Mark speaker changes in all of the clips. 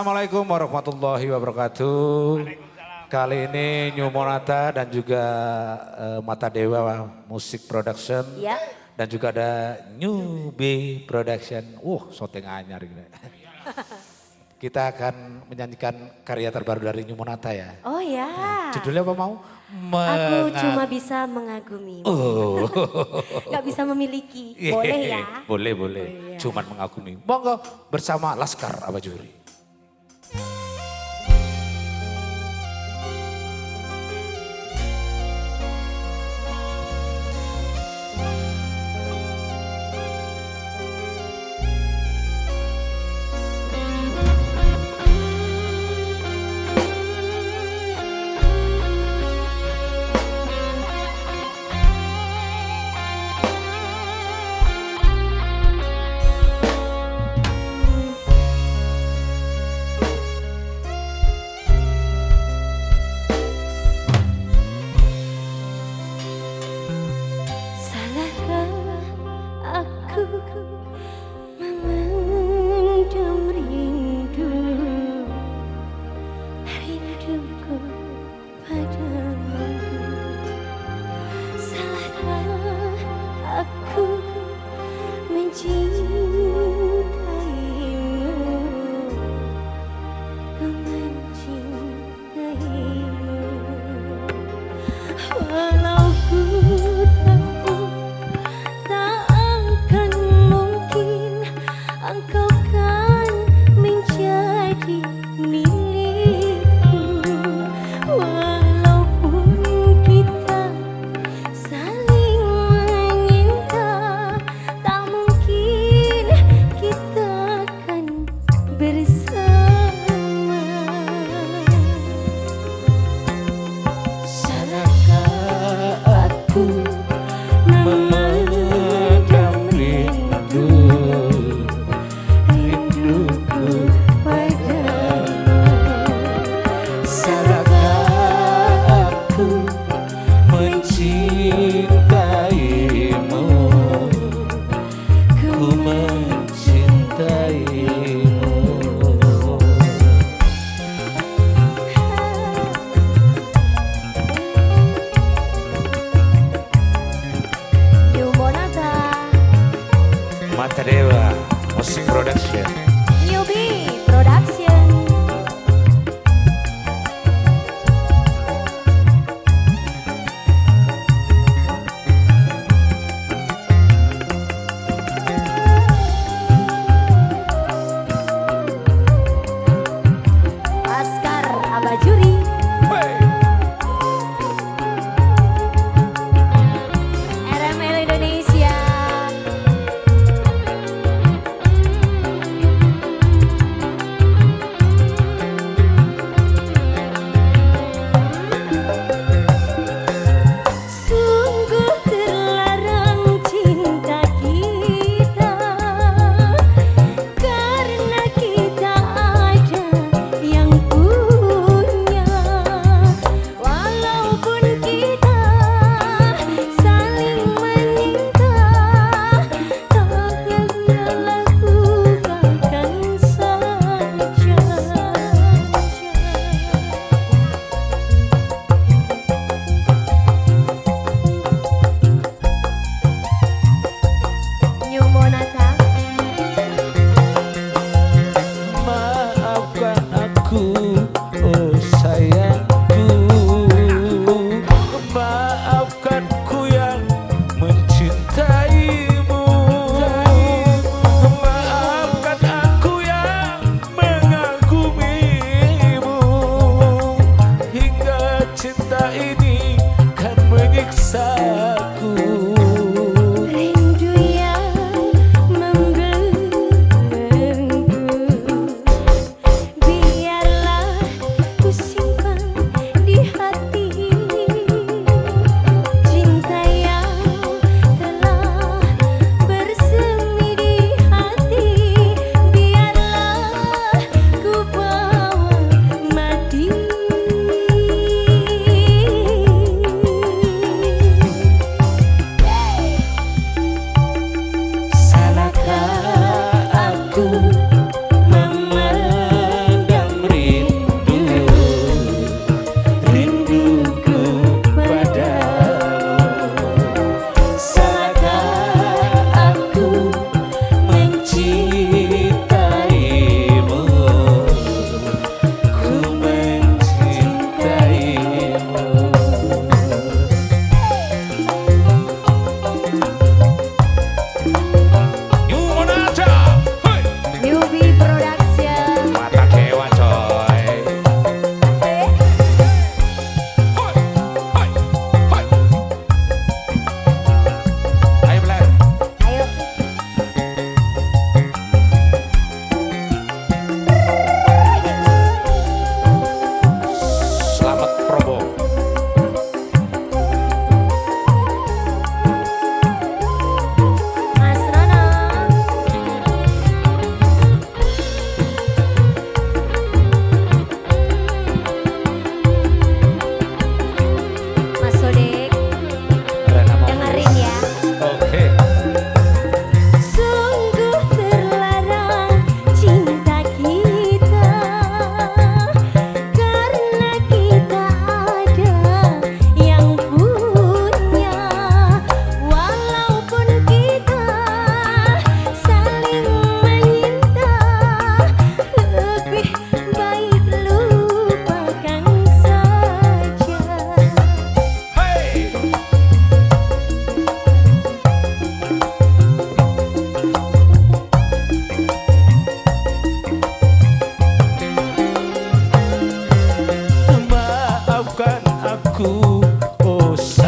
Speaker 1: Assalamualaikum warahmatullahi wabarakatuh. Kali ini New Monata dan juga eh, Mata Dewa Musik Production.
Speaker 2: Ya.
Speaker 1: Dan juga ada New B Production. Wah, syuting anyar gitu. Kita akan menyanyikan karya terbaru dari New Monata ya.
Speaker 2: Oh ya.
Speaker 1: Judulnya apa mau?
Speaker 2: Aku
Speaker 1: Menga-
Speaker 2: cuma bisa mengagumi.
Speaker 1: Oh.
Speaker 2: Gak bisa memiliki. Boleh ya?
Speaker 1: boleh, boleh. Cuman mengagumi. Monggo bersama Laskar Abajuri.
Speaker 2: Monata,
Speaker 1: Mata Dewa Musik Production
Speaker 2: New
Speaker 1: oh, oh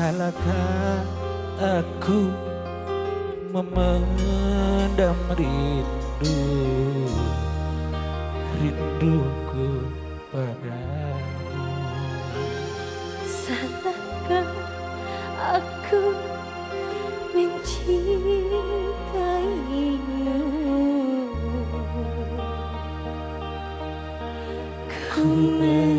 Speaker 1: Salahkah aku memendam rindu Rinduku padamu? Salahkah aku mencintaimu? Ku mencintaimu